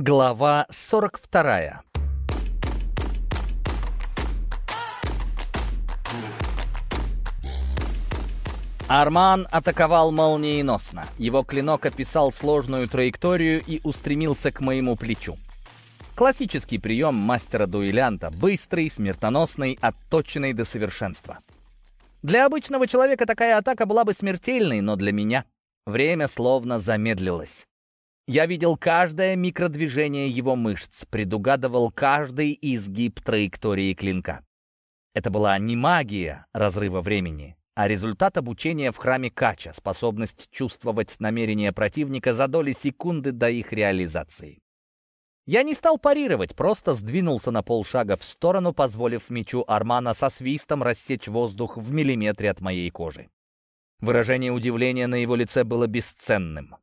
Глава 42 Арман атаковал молниеносно. Его клинок описал сложную траекторию и устремился к моему плечу. Классический прием мастера-дуэлянта, быстрый, смертоносный, отточенный до совершенства. Для обычного человека такая атака была бы смертельной, но для меня время словно замедлилось. Я видел каждое микродвижение его мышц, предугадывал каждый изгиб траектории клинка. Это была не магия разрыва времени, а результат обучения в храме Кача, способность чувствовать намерения противника за доли секунды до их реализации. Я не стал парировать, просто сдвинулся на полшага в сторону, позволив мечу Армана со свистом рассечь воздух в миллиметре от моей кожи. Выражение удивления на его лице было бесценным.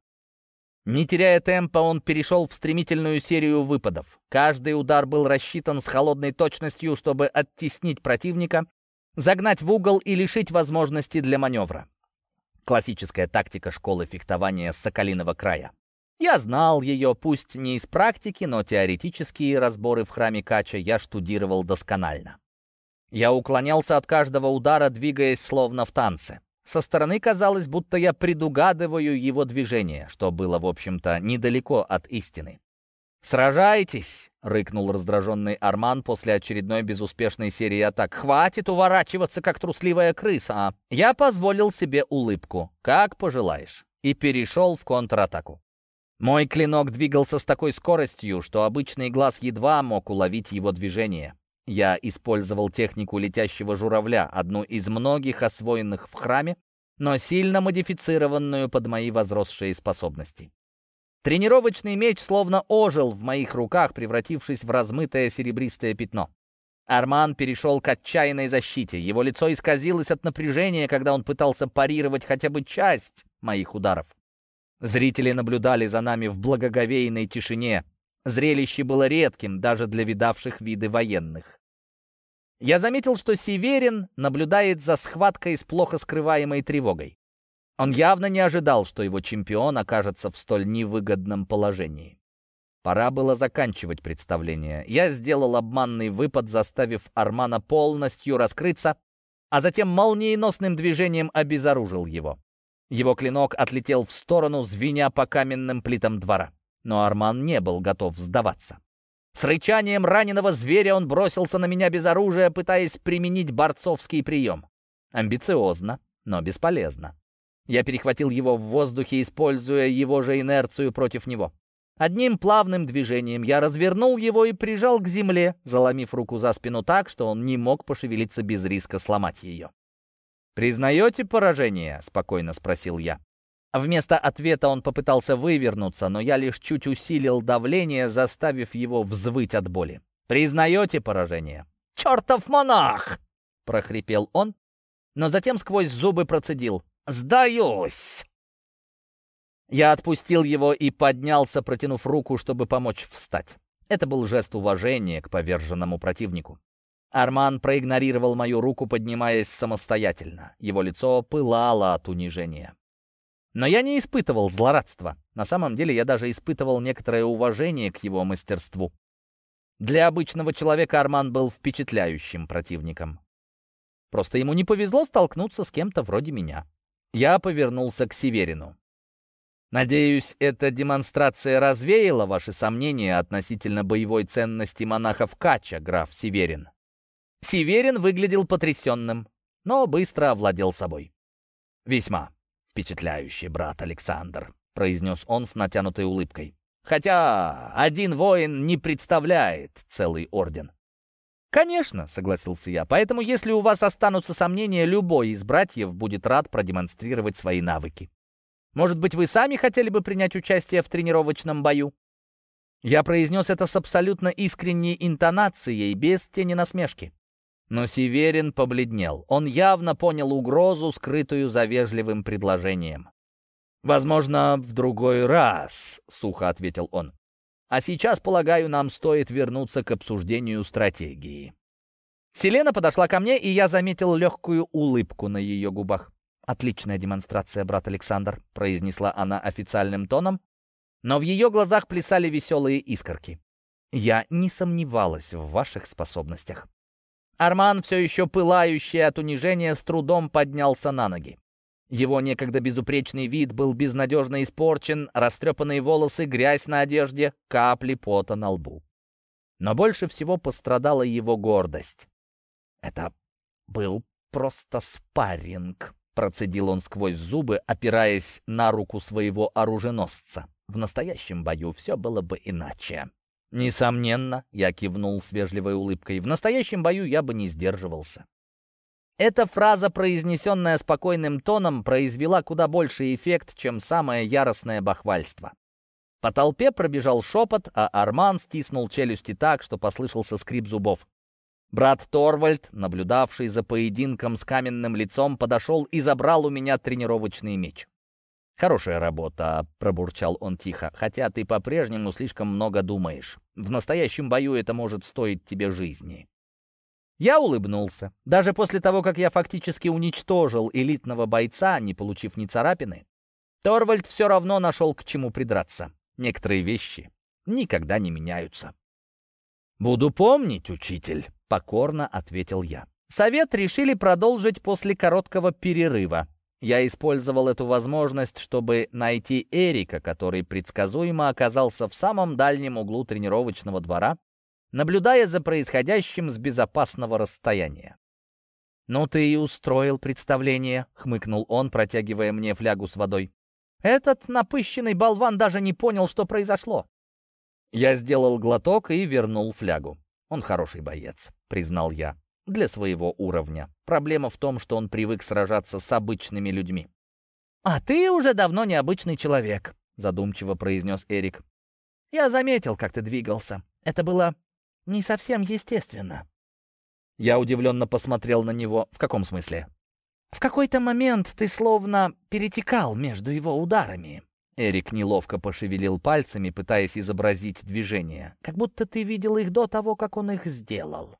Не теряя темпа, он перешел в стремительную серию выпадов. Каждый удар был рассчитан с холодной точностью, чтобы оттеснить противника, загнать в угол и лишить возможности для маневра. Классическая тактика школы фехтования с Соколиного края. Я знал ее, пусть не из практики, но теоретические разборы в храме Кача я штудировал досконально. Я уклонялся от каждого удара, двигаясь словно в танце. Со стороны казалось, будто я предугадываю его движение, что было, в общем-то, недалеко от истины. «Сражайтесь!» — рыкнул раздраженный Арман после очередной безуспешной серии атак. «Хватит уворачиваться, как трусливая крыса!» а? Я позволил себе улыбку. «Как пожелаешь!» И перешел в контратаку. Мой клинок двигался с такой скоростью, что обычный глаз едва мог уловить его движение. Я использовал технику летящего журавля, одну из многих освоенных в храме, но сильно модифицированную под мои возросшие способности. Тренировочный меч словно ожил в моих руках, превратившись в размытое серебристое пятно. Арман перешел к отчаянной защите. Его лицо исказилось от напряжения, когда он пытался парировать хотя бы часть моих ударов. Зрители наблюдали за нами в благоговейной тишине, Зрелище было редким даже для видавших виды военных. Я заметил, что Северин наблюдает за схваткой с плохо скрываемой тревогой. Он явно не ожидал, что его чемпион окажется в столь невыгодном положении. Пора было заканчивать представление. Я сделал обманный выпад, заставив Армана полностью раскрыться, а затем молниеносным движением обезоружил его. Его клинок отлетел в сторону, звеня по каменным плитам двора но Арман не был готов сдаваться. С рычанием раненого зверя он бросился на меня без оружия, пытаясь применить борцовский прием. Амбициозно, но бесполезно. Я перехватил его в воздухе, используя его же инерцию против него. Одним плавным движением я развернул его и прижал к земле, заломив руку за спину так, что он не мог пошевелиться без риска сломать ее. «Признаете поражение?» — спокойно спросил я. Вместо ответа он попытался вывернуться, но я лишь чуть усилил давление, заставив его взвыть от боли. «Признаете поражение?» «Чертов монах!» — прохрипел он, но затем сквозь зубы процедил. «Сдаюсь!» Я отпустил его и поднялся, протянув руку, чтобы помочь встать. Это был жест уважения к поверженному противнику. Арман проигнорировал мою руку, поднимаясь самостоятельно. Его лицо пылало от унижения. Но я не испытывал злорадства. На самом деле я даже испытывал некоторое уважение к его мастерству. Для обычного человека Арман был впечатляющим противником. Просто ему не повезло столкнуться с кем-то вроде меня. Я повернулся к Северину. Надеюсь, эта демонстрация развеяла ваши сомнения относительно боевой ценности монахов Кача, граф Северин. Северин выглядел потрясенным, но быстро овладел собой. Весьма впечатляющий, брат Александр», — произнес он с натянутой улыбкой. «Хотя один воин не представляет целый орден». «Конечно», — согласился я, «поэтому если у вас останутся сомнения, любой из братьев будет рад продемонстрировать свои навыки. Может быть, вы сами хотели бы принять участие в тренировочном бою?» Я произнес это с абсолютно искренней интонацией, без тени насмешки. Но Северин побледнел. Он явно понял угрозу, скрытую за вежливым предложением. «Возможно, в другой раз», — сухо ответил он. «А сейчас, полагаю, нам стоит вернуться к обсуждению стратегии». Селена подошла ко мне, и я заметил легкую улыбку на ее губах. «Отличная демонстрация, брат Александр», — произнесла она официальным тоном, Но в ее глазах плясали веселые искорки. Я не сомневалась в ваших способностях. Арман, все еще пылающий от унижения, с трудом поднялся на ноги. Его некогда безупречный вид был безнадежно испорчен, растрепанные волосы, грязь на одежде, капли пота на лбу. Но больше всего пострадала его гордость. Это был просто спарринг, процедил он сквозь зубы, опираясь на руку своего оруженосца. В настоящем бою все было бы иначе. «Несомненно», — я кивнул с вежливой улыбкой, — «в настоящем бою я бы не сдерживался». Эта фраза, произнесенная спокойным тоном, произвела куда больший эффект, чем самое яростное бахвальство. По толпе пробежал шепот, а Арман стиснул челюсти так, что послышался скрип зубов. Брат Торвальд, наблюдавший за поединком с каменным лицом, подошел и забрал у меня тренировочный меч. «Хорошая работа», — пробурчал он тихо, «хотя ты по-прежнему слишком много думаешь. В настоящем бою это может стоить тебе жизни». Я улыбнулся. Даже после того, как я фактически уничтожил элитного бойца, не получив ни царапины, Торвальд все равно нашел к чему придраться. Некоторые вещи никогда не меняются. «Буду помнить, учитель», — покорно ответил я. Совет решили продолжить после короткого перерыва. Я использовал эту возможность, чтобы найти Эрика, который предсказуемо оказался в самом дальнем углу тренировочного двора, наблюдая за происходящим с безопасного расстояния. «Ну ты и устроил представление», — хмыкнул он, протягивая мне флягу с водой. «Этот напыщенный болван даже не понял, что произошло». Я сделал глоток и вернул флягу. «Он хороший боец», — признал я для своего уровня. Проблема в том, что он привык сражаться с обычными людьми. «А ты уже давно необычный человек», — задумчиво произнес Эрик. «Я заметил, как ты двигался. Это было не совсем естественно». Я удивленно посмотрел на него. «В каком смысле?» «В какой-то момент ты словно перетекал между его ударами». Эрик неловко пошевелил пальцами, пытаясь изобразить движение. «Как будто ты видел их до того, как он их сделал».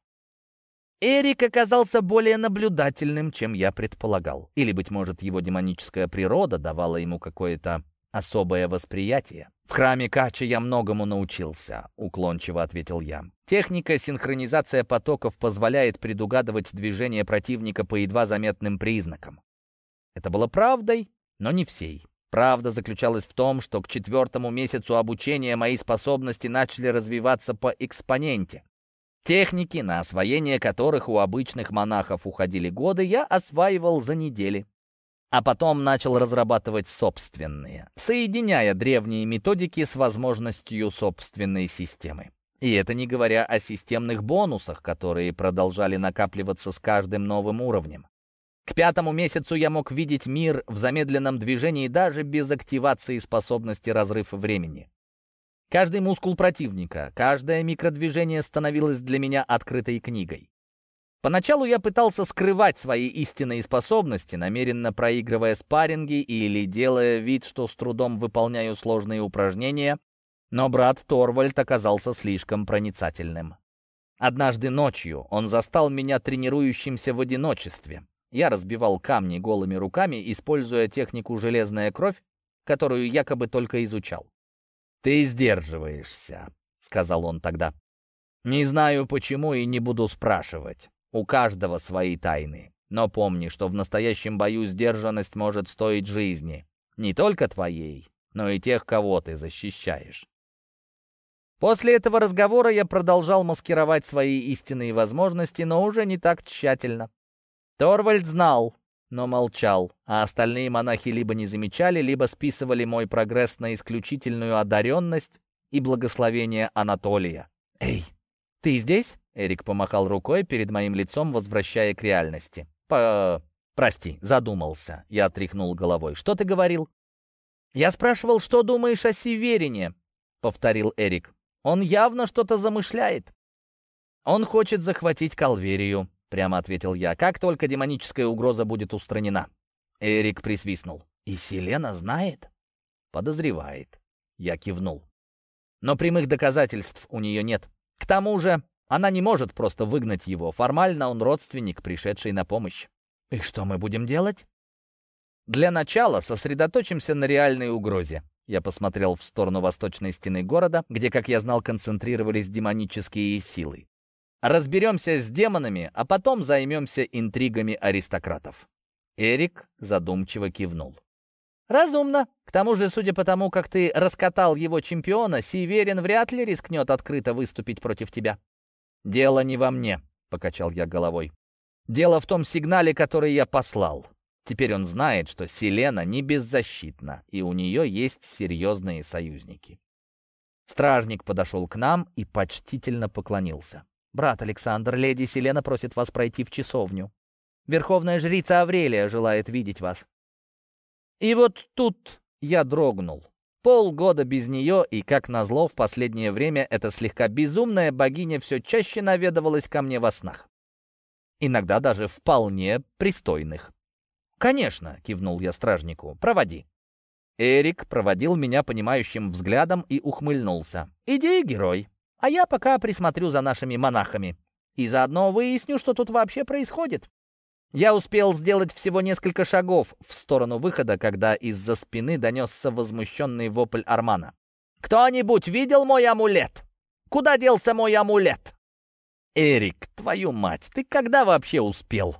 Эрик оказался более наблюдательным, чем я предполагал. Или, быть может, его демоническая природа давала ему какое-то особое восприятие. «В храме Кача я многому научился», — уклончиво ответил я. «Техника синхронизация потоков позволяет предугадывать движение противника по едва заметным признакам». Это было правдой, но не всей. Правда заключалась в том, что к четвертому месяцу обучения мои способности начали развиваться по экспоненте. Техники, на освоение которых у обычных монахов уходили годы, я осваивал за недели. А потом начал разрабатывать собственные, соединяя древние методики с возможностью собственной системы. И это не говоря о системных бонусах, которые продолжали накапливаться с каждым новым уровнем. К пятому месяцу я мог видеть мир в замедленном движении даже без активации способности разрыв времени. Каждый мускул противника, каждое микродвижение становилось для меня открытой книгой. Поначалу я пытался скрывать свои истинные способности, намеренно проигрывая спарринги или делая вид, что с трудом выполняю сложные упражнения, но брат Торвальд оказался слишком проницательным. Однажды ночью он застал меня тренирующимся в одиночестве. Я разбивал камни голыми руками, используя технику «железная кровь», которую якобы только изучал. «Ты сдерживаешься», — сказал он тогда. «Не знаю почему и не буду спрашивать. У каждого свои тайны. Но помни, что в настоящем бою сдержанность может стоить жизни. Не только твоей, но и тех, кого ты защищаешь». После этого разговора я продолжал маскировать свои истинные возможности, но уже не так тщательно. Торвальд знал, но молчал, а остальные монахи либо не замечали, либо списывали мой прогресс на исключительную одаренность и благословение Анатолия. «Эй, ты здесь?» — Эрик помахал рукой перед моим лицом, возвращая к реальности. «По... прости, задумался». Я отряхнул головой. «Что ты говорил?» «Я спрашивал, что думаешь о Северине?» — повторил Эрик. «Он явно что-то замышляет. Он хочет захватить Калверию прямо ответил я. «Как только демоническая угроза будет устранена». Эрик присвистнул. «И Селена знает?» «Подозревает». Я кивнул. «Но прямых доказательств у нее нет. К тому же она не может просто выгнать его. Формально он родственник, пришедший на помощь». «И что мы будем делать?» «Для начала сосредоточимся на реальной угрозе. Я посмотрел в сторону восточной стены города, где, как я знал, концентрировались демонические силы. Разберемся с демонами, а потом займемся интригами аристократов. Эрик задумчиво кивнул. «Разумно. К тому же, судя по тому, как ты раскатал его чемпиона, Сиверин вряд ли рискнет открыто выступить против тебя». «Дело не во мне», — покачал я головой. «Дело в том сигнале, который я послал. Теперь он знает, что Селена не беззащитна, и у нее есть серьезные союзники». Стражник подошел к нам и почтительно поклонился. «Брат Александр, леди Селена просит вас пройти в часовню. Верховная жрица Аврелия желает видеть вас». И вот тут я дрогнул. Полгода без нее, и, как назло, в последнее время эта слегка безумная богиня все чаще наведывалась ко мне во снах. Иногда даже вполне пристойных. «Конечно», — кивнул я стражнику, — «проводи». Эрик проводил меня понимающим взглядом и ухмыльнулся. «Иди, герой, а я пока присмотрю за нашими монахами. И заодно выясню, что тут вообще происходит». Я успел сделать всего несколько шагов в сторону выхода, когда из-за спины донесся возмущенный вопль Армана. «Кто-нибудь видел мой амулет? Куда делся мой амулет?» «Эрик, твою мать, ты когда вообще успел?»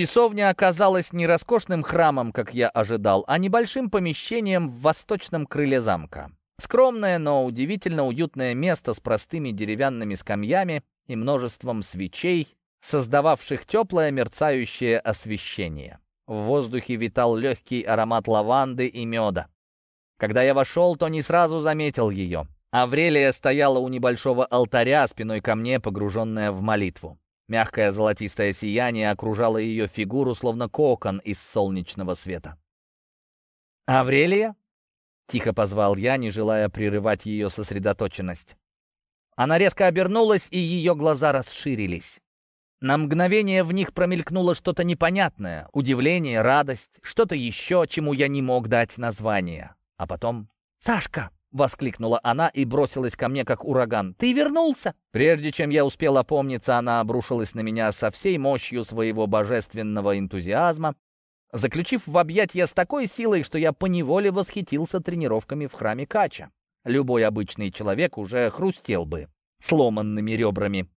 Часовня оказалась не роскошным храмом, как я ожидал, а небольшим помещением в восточном крыле замка. Скромное, но удивительно уютное место с простыми деревянными скамьями и множеством свечей, создававших теплое мерцающее освещение. В воздухе витал легкий аромат лаванды и меда. Когда я вошел, то не сразу заметил ее. Аврелия стояла у небольшого алтаря, спиной ко мне, погруженная в молитву. Мягкое золотистое сияние окружало ее фигуру, словно кокон из солнечного света. «Аврелия?» — тихо позвал я, не желая прерывать ее сосредоточенность. Она резко обернулась, и ее глаза расширились. На мгновение в них промелькнуло что-то непонятное, удивление, радость, что-то еще, чему я не мог дать название. А потом «Сашка!» — воскликнула она и бросилась ко мне, как ураган. «Ты вернулся?» Прежде чем я успел опомниться, она обрушилась на меня со всей мощью своего божественного энтузиазма, заключив в объятья с такой силой, что я поневоле восхитился тренировками в храме Кача. Любой обычный человек уже хрустел бы сломанными ребрами.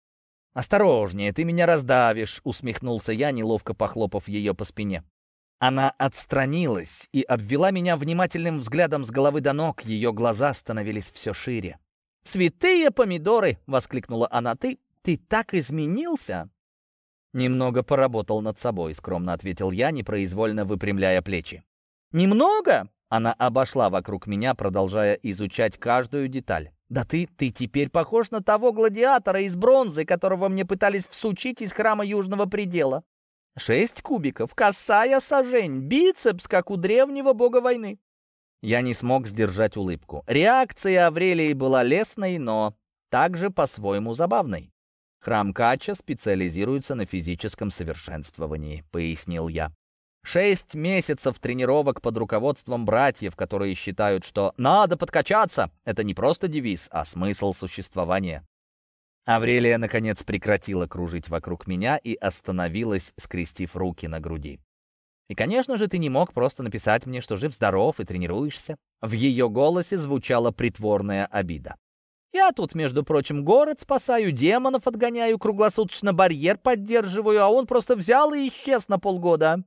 «Осторожнее, ты меня раздавишь», — усмехнулся я, неловко похлопав ее по спине. Она отстранилась и обвела меня внимательным взглядом с головы до ног. Ее глаза становились все шире. «Святые помидоры!» — воскликнула она. «Ты... ты так изменился!» «Немного поработал над собой», — скромно ответил я, непроизвольно выпрямляя плечи. «Немного?» — она обошла вокруг меня, продолжая изучать каждую деталь. «Да ты... ты теперь похож на того гладиатора из бронзы, которого мне пытались всучить из храма Южного Предела. Шесть кубиков, косая сажень, бицепс, как у древнего бога войны. Я не смог сдержать улыбку. Реакция Аврелии была лестной, но также по-своему забавной. Храм Кача специализируется на физическом совершенствовании, пояснил я. Шесть месяцев тренировок под руководством братьев, которые считают, что «надо подкачаться» — это не просто девиз, а смысл существования. Аврелия, наконец, прекратила кружить вокруг меня и остановилась, скрестив руки на груди. «И, конечно же, ты не мог просто написать мне, что жив-здоров и тренируешься». В ее голосе звучала притворная обида. «Я тут, между прочим, город спасаю, демонов отгоняю, круглосуточно барьер поддерживаю, а он просто взял и исчез на полгода.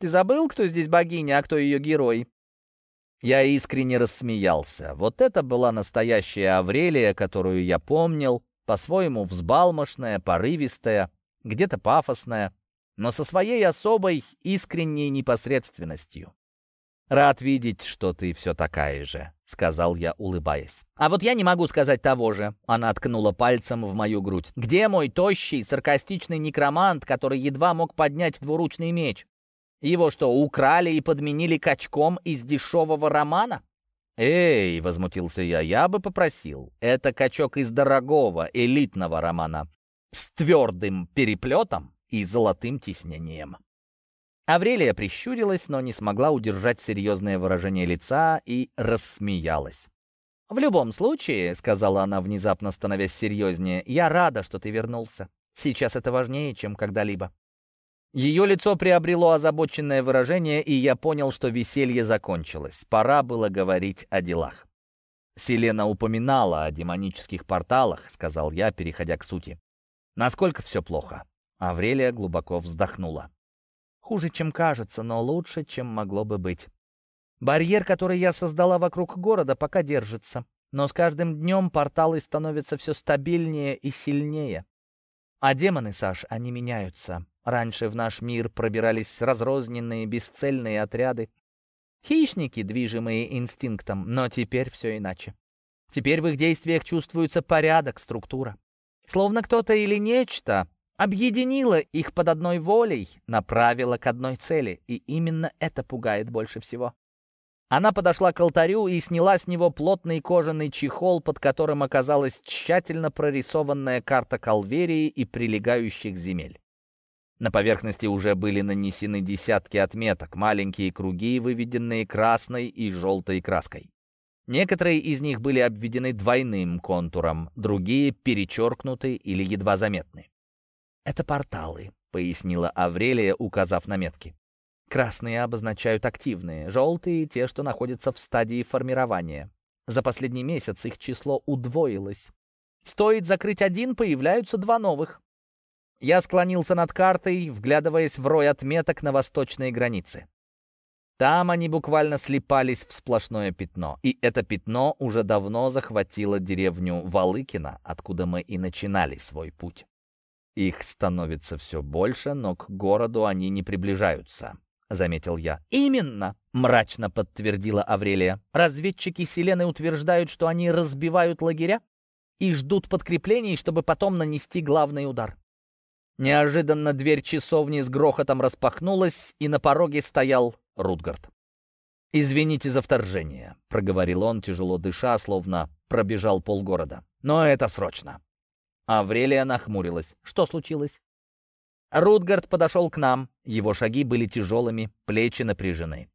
Ты забыл, кто здесь богиня, а кто ее герой?» Я искренне рассмеялся. Вот это была настоящая Аврелия, которую я помнил, по-своему взбалмошная, порывистая, где-то пафосная, но со своей особой искренней непосредственностью. «Рад видеть, что ты все такая же», — сказал я, улыбаясь. «А вот я не могу сказать того же», — она ткнула пальцем в мою грудь. «Где мой тощий, саркастичный некромант, который едва мог поднять двуручный меч? Его что, украли и подменили качком из дешевого романа?» «Эй!» — возмутился я. «Я бы попросил. Это качок из дорогого, элитного романа. С твердым переплетом и золотым тиснением». Аврелия прищурилась, но не смогла удержать серьезное выражение лица и рассмеялась. «В любом случае», — сказала она, внезапно становясь серьезнее, — «я рада, что ты вернулся. Сейчас это важнее, чем когда-либо». Ее лицо приобрело озабоченное выражение, и я понял, что веселье закончилось. Пора было говорить о делах. «Селена упоминала о демонических порталах», — сказал я, переходя к сути. «Насколько все плохо?» Аврелия глубоко вздохнула. «Хуже, чем кажется, но лучше, чем могло бы быть. Барьер, который я создала вокруг города, пока держится. Но с каждым днем порталы становятся все стабильнее и сильнее. А демоны, Саш, они меняются. Раньше в наш мир пробирались разрозненные бесцельные отряды. Хищники, движимые инстинктом, но теперь все иначе. Теперь в их действиях чувствуется порядок, структура. Словно кто-то или нечто объединило их под одной волей, направило к одной цели, и именно это пугает больше всего. Она подошла к алтарю и сняла с него плотный кожаный чехол, под которым оказалась тщательно прорисованная карта Калверии и прилегающих земель. На поверхности уже были нанесены десятки отметок, маленькие круги, выведенные красной и желтой краской. Некоторые из них были обведены двойным контуром, другие перечеркнуты или едва заметны. «Это порталы», — пояснила Аврелия, указав на метки. «Красные обозначают активные, желтые — те, что находятся в стадии формирования. За последний месяц их число удвоилось. Стоит закрыть один, появляются два новых. Я склонился над картой, вглядываясь в рой отметок на восточной границе. Там они буквально слипались в сплошное пятно, и это пятно уже давно захватило деревню Валыкина, откуда мы и начинали свой путь. Их становится все больше, но к городу они не приближаются, — заметил я. «Именно!» — мрачно подтвердила Аврелия. «Разведчики Селены утверждают, что они разбивают лагеря и ждут подкреплений, чтобы потом нанести главный удар. Неожиданно дверь часовни с грохотом распахнулась, и на пороге стоял Рутгард. «Извините за вторжение», — проговорил он, тяжело дыша, словно пробежал полгорода. «Но это срочно». Аврелия нахмурилась. «Что случилось?» Рутгард подошел к нам. Его шаги были тяжелыми, плечи напряжены.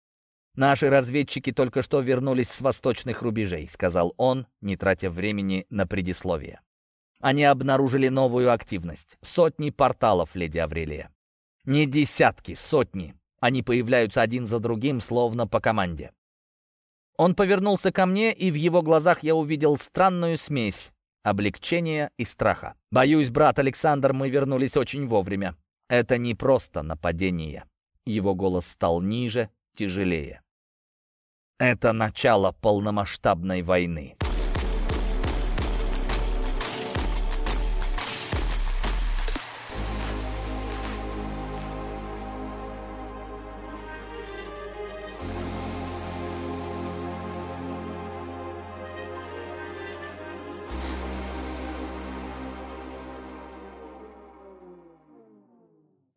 «Наши разведчики только что вернулись с восточных рубежей», — сказал он, не тратя времени на предисловие. Они обнаружили новую активность. Сотни порталов, леди Аврелия. Не десятки, сотни. Они появляются один за другим, словно по команде. Он повернулся ко мне, и в его глазах я увидел странную смесь облегчения и страха. «Боюсь, брат Александр, мы вернулись очень вовремя. Это не просто нападение». Его голос стал ниже, тяжелее. «Это начало полномасштабной войны».